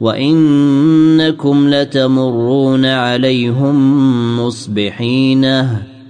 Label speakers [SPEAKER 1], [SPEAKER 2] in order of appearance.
[SPEAKER 1] وانكم لتمرون عليهم مصبحين